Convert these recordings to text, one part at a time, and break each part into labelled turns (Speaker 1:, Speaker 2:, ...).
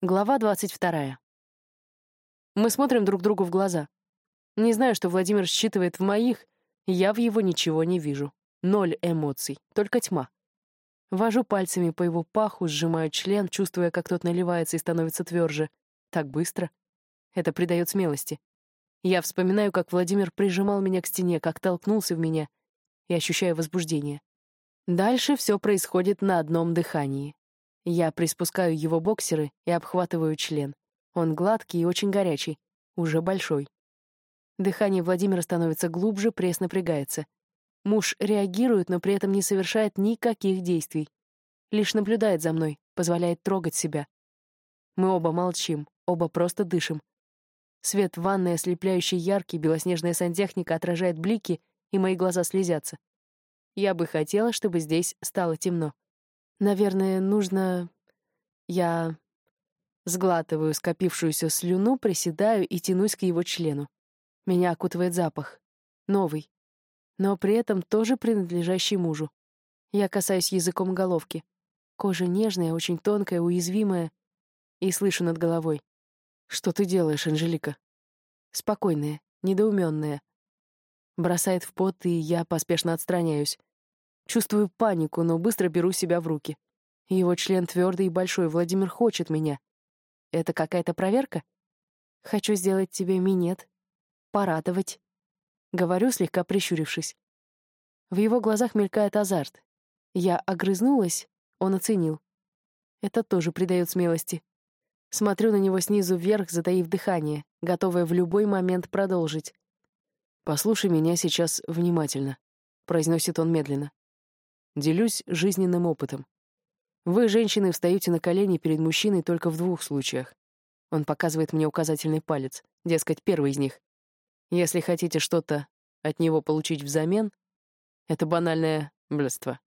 Speaker 1: Глава 22. Мы смотрим друг другу в глаза. Не знаю, что Владимир считывает в моих, я в его ничего не вижу. Ноль эмоций, только тьма. Вожу пальцами по его паху, сжимаю член, чувствуя, как тот наливается и становится тверже. Так быстро. Это придает смелости. Я вспоминаю, как Владимир прижимал меня к стене, как толкнулся в меня, и ощущаю возбуждение. Дальше все происходит на одном дыхании. Я приспускаю его боксеры и обхватываю член. Он гладкий и очень горячий, уже большой. Дыхание Владимира становится глубже, пресс напрягается. Муж реагирует, но при этом не совершает никаких действий. Лишь наблюдает за мной, позволяет трогать себя. Мы оба молчим, оба просто дышим. Свет в ванной ослепляющий яркий, белоснежная сантехника отражает блики, и мои глаза слезятся. Я бы хотела, чтобы здесь стало темно. Наверное, нужно... Я сглатываю скопившуюся слюну, приседаю и тянусь к его члену. Меня окутывает запах. Новый. Но при этом тоже принадлежащий мужу. Я касаюсь языком головки. Кожа нежная, очень тонкая, уязвимая. И слышу над головой. «Что ты делаешь, Анжелика?» Спокойная, недоуменная. Бросает в пот, и я поспешно отстраняюсь. Чувствую панику, но быстро беру себя в руки. Его член твердый и большой, Владимир хочет меня. Это какая-то проверка? Хочу сделать тебе минет. Порадовать. Говорю, слегка прищурившись. В его глазах мелькает азарт. Я огрызнулась, он оценил. Это тоже придает смелости. Смотрю на него снизу вверх, затаив дыхание, готовая в любой момент продолжить. «Послушай меня сейчас внимательно», — произносит он медленно. Делюсь жизненным опытом. Вы, женщины, встаете на колени перед мужчиной только в двух случаях. Он показывает мне указательный палец, дескать, первый из них. Если хотите что-то от него получить взамен, это банальное блядство.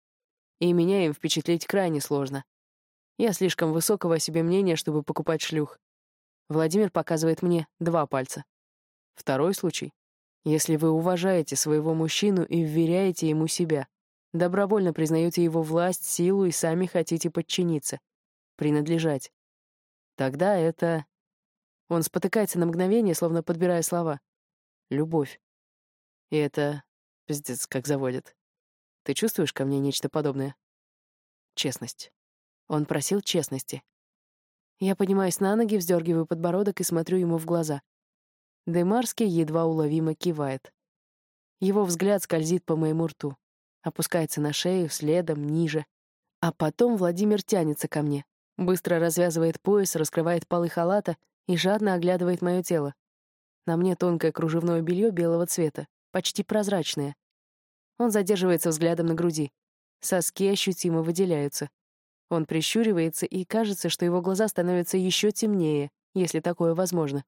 Speaker 1: И меня им впечатлить крайне сложно. Я слишком высокого о себе мнения, чтобы покупать шлюх. Владимир показывает мне два пальца. Второй случай. Если вы уважаете своего мужчину и вверяете ему себя, Добровольно признаете его власть, силу и сами хотите подчиниться, принадлежать. Тогда это... Он спотыкается на мгновение, словно подбирая слова. Любовь. И это... Пиздец, как заводит. Ты чувствуешь ко мне нечто подобное? Честность. Он просил честности. Я поднимаюсь на ноги, вздергиваю подбородок и смотрю ему в глаза. Демарский едва уловимо кивает. Его взгляд скользит по моему рту опускается на шею, следом, ниже. А потом Владимир тянется ко мне, быстро развязывает пояс, раскрывает полы халата и жадно оглядывает мое тело. На мне тонкое кружевное белье белого цвета, почти прозрачное. Он задерживается взглядом на груди. Соски ощутимо выделяются. Он прищуривается, и кажется, что его глаза становятся еще темнее, если такое возможно.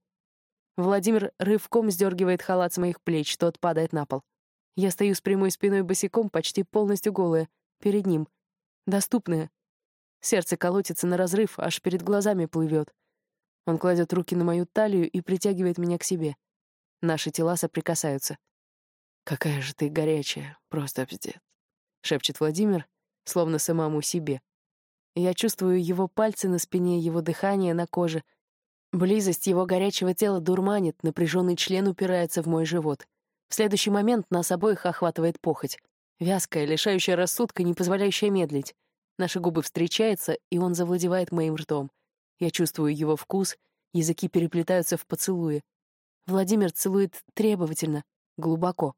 Speaker 1: Владимир рывком сдергивает халат с моих плеч, тот падает на пол. Я стою с прямой спиной босиком, почти полностью голая, перед ним. Доступная. Сердце колотится на разрыв, аж перед глазами плывет. Он кладет руки на мою талию и притягивает меня к себе. Наши тела соприкасаются. «Какая же ты горячая, просто пиздец», — шепчет Владимир, словно самому себе. Я чувствую его пальцы на спине, его дыхание на коже. Близость его горячего тела дурманит, напряженный член упирается в мой живот. В следующий момент нас обоих охватывает похоть. Вязкая, лишающая рассудка, не позволяющая медлить. Наши губы встречаются, и он завладевает моим ртом. Я чувствую его вкус, языки переплетаются в поцелуе. Владимир целует требовательно, глубоко.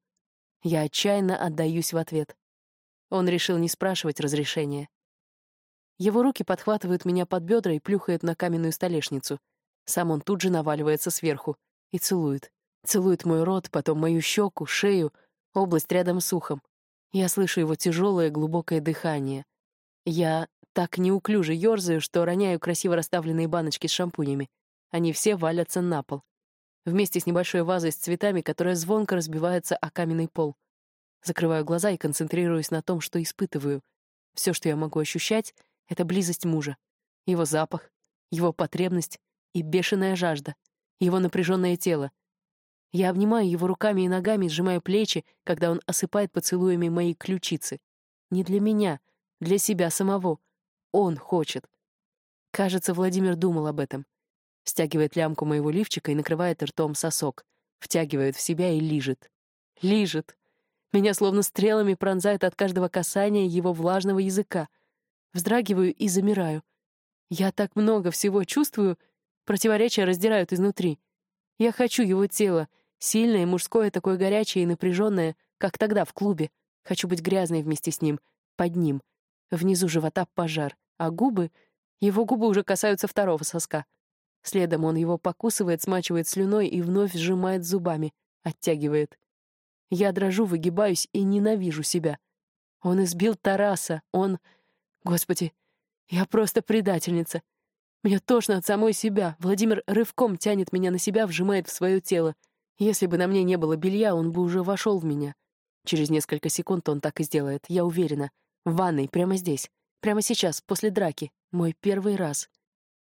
Speaker 1: Я отчаянно отдаюсь в ответ. Он решил не спрашивать разрешения. Его руки подхватывают меня под бедра и плюхают на каменную столешницу. Сам он тут же наваливается сверху и целует. Целует мой рот, потом мою щеку, шею, область рядом с ухом. Я слышу его тяжелое глубокое дыхание. Я так неуклюже ерзаю, что роняю красиво расставленные баночки с шампунями. Они все валятся на пол. Вместе с небольшой вазой с цветами, которая звонко разбивается о каменный пол. Закрываю глаза и концентрируюсь на том, что испытываю. Все, что я могу ощущать, — это близость мужа. Его запах, его потребность и бешеная жажда, его напряженное тело — я обнимаю его руками и ногами, сжимаю плечи, когда он осыпает поцелуями мои ключицы. Не для меня, для себя самого. Он хочет. Кажется, Владимир думал об этом. Стягивает лямку моего лифчика и накрывает ртом сосок. Втягивает в себя и лижет. Лижет. Меня словно стрелами пронзает от каждого касания его влажного языка. Вздрагиваю и замираю. Я так много всего чувствую, противоречия раздирают изнутри. Я хочу его тело, сильное, мужское, такое горячее и напряженное, как тогда в клубе. Хочу быть грязной вместе с ним, под ним. Внизу живота пожар, а губы... Его губы уже касаются второго соска. Следом он его покусывает, смачивает слюной и вновь сжимает зубами, оттягивает. Я дрожу, выгибаюсь и ненавижу себя. Он избил Тараса, он... Господи, я просто предательница. Мне тошно от самой себя. Владимир рывком тянет меня на себя, вжимает в свое тело. Если бы на мне не было белья, он бы уже вошел в меня. Через несколько секунд он так и сделает, я уверена. В ванной, прямо здесь. Прямо сейчас, после драки. Мой первый раз.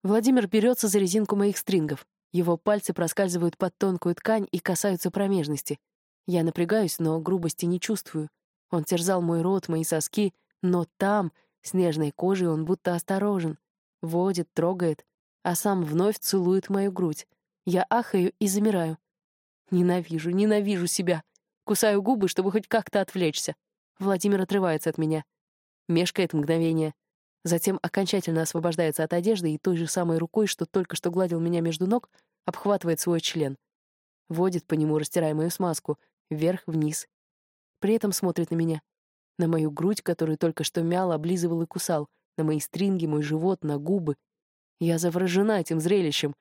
Speaker 1: Владимир берется за резинку моих стрингов. Его пальцы проскальзывают под тонкую ткань и касаются промежности. Я напрягаюсь, но грубости не чувствую. Он терзал мой рот, мои соски, но там, с нежной кожей, он будто осторожен. Водит, трогает, а сам вновь целует мою грудь. Я ахаю и замираю. Ненавижу, ненавижу себя. Кусаю губы, чтобы хоть как-то отвлечься. Владимир отрывается от меня. Мешкает мгновение. Затем окончательно освобождается от одежды и той же самой рукой, что только что гладил меня между ног, обхватывает свой член. Водит по нему, растирая мою смазку, вверх-вниз. При этом смотрит на меня. На мою грудь, которую только что мял, облизывал и кусал, на мои стринги, мой живот, на губы. Я заворожена этим зрелищем.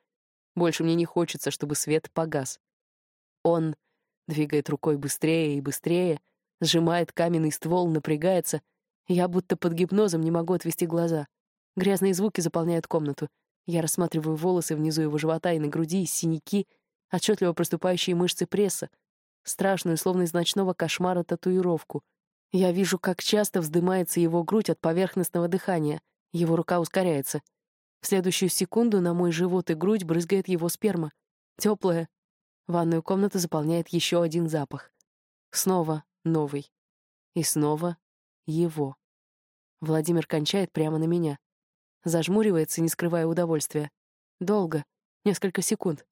Speaker 1: Больше мне не хочется, чтобы свет погас. Он двигает рукой быстрее и быстрее, сжимает каменный ствол, напрягается. Я будто под гипнозом не могу отвести глаза. Грязные звуки заполняют комнату. Я рассматриваю волосы внизу его живота и на груди, синяки, отчетливо проступающие мышцы пресса, страшную, словно из ночного кошмара, татуировку. Я вижу, как часто вздымается его грудь от поверхностного дыхания. Его рука ускоряется. В следующую секунду на мой живот и грудь брызгает его сперма. Теплая, Ванную комнату заполняет еще один запах. Снова новый. И снова его. Владимир кончает прямо на меня. Зажмуривается, не скрывая удовольствия. Долго. Несколько секунд.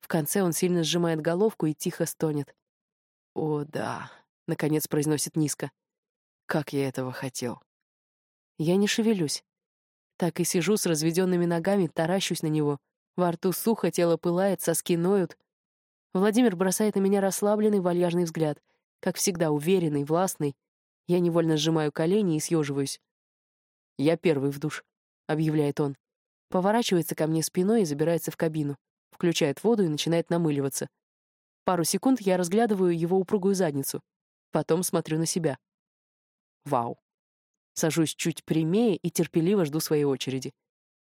Speaker 1: В конце он сильно сжимает головку и тихо стонет. «О, да», — наконец произносит низко. «Как я этого хотел». Я не шевелюсь. Так и сижу с разведенными ногами, таращусь на него. Во рту сухо, тело пылает, соски ноют. Владимир бросает на меня расслабленный, вальяжный взгляд, как всегда уверенный, властный. Я невольно сжимаю колени и съеживаюсь. «Я первый в душ», — объявляет он. Поворачивается ко мне спиной и забирается в кабину. Включает воду и начинает намыливаться. Пару секунд я разглядываю его упругую задницу. Потом смотрю на себя. Вау. Сажусь чуть прямее и терпеливо жду своей очереди.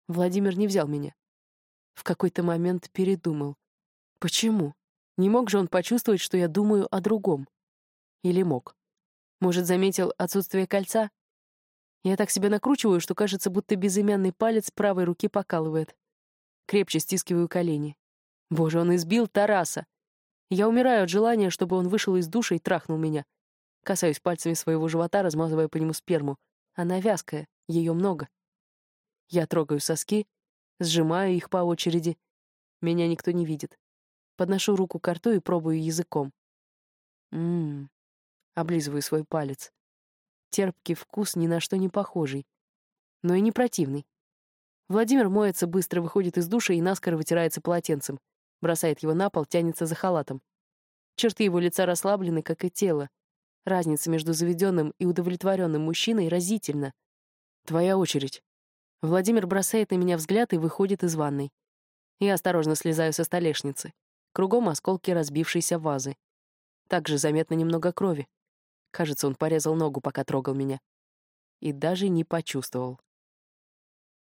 Speaker 1: Владимир не взял меня. В какой-то момент передумал. Почему? Не мог же он почувствовать, что я думаю о другом? Или мог? Может, заметил отсутствие кольца? Я так себя накручиваю, что кажется, будто безымянный палец правой руки покалывает. Крепче стискиваю колени. Боже, он избил Тараса. Я умираю от желания, чтобы он вышел из душа и трахнул меня. Касаюсь пальцами своего живота, размазывая по нему сперму. Она вязкая, ее много. Я трогаю соски, сжимаю их по очереди. Меня никто не видит. Подношу руку к рту и пробую языком. Ммм. Облизываю свой палец. Терпкий вкус ни на что не похожий. Но и не противный. Владимир моется быстро, выходит из душа и наскоро вытирается полотенцем. Бросает его на пол, тянется за халатом. Черты его лица расслаблены, как и тело. Разница между заведенным и удовлетворенным мужчиной разительна. «Твоя очередь». Владимир бросает на меня взгляд и выходит из ванной. Я осторожно слезаю со столешницы. Кругом осколки разбившейся вазы. Также заметно немного крови. Кажется, он порезал ногу, пока трогал меня. И даже не почувствовал.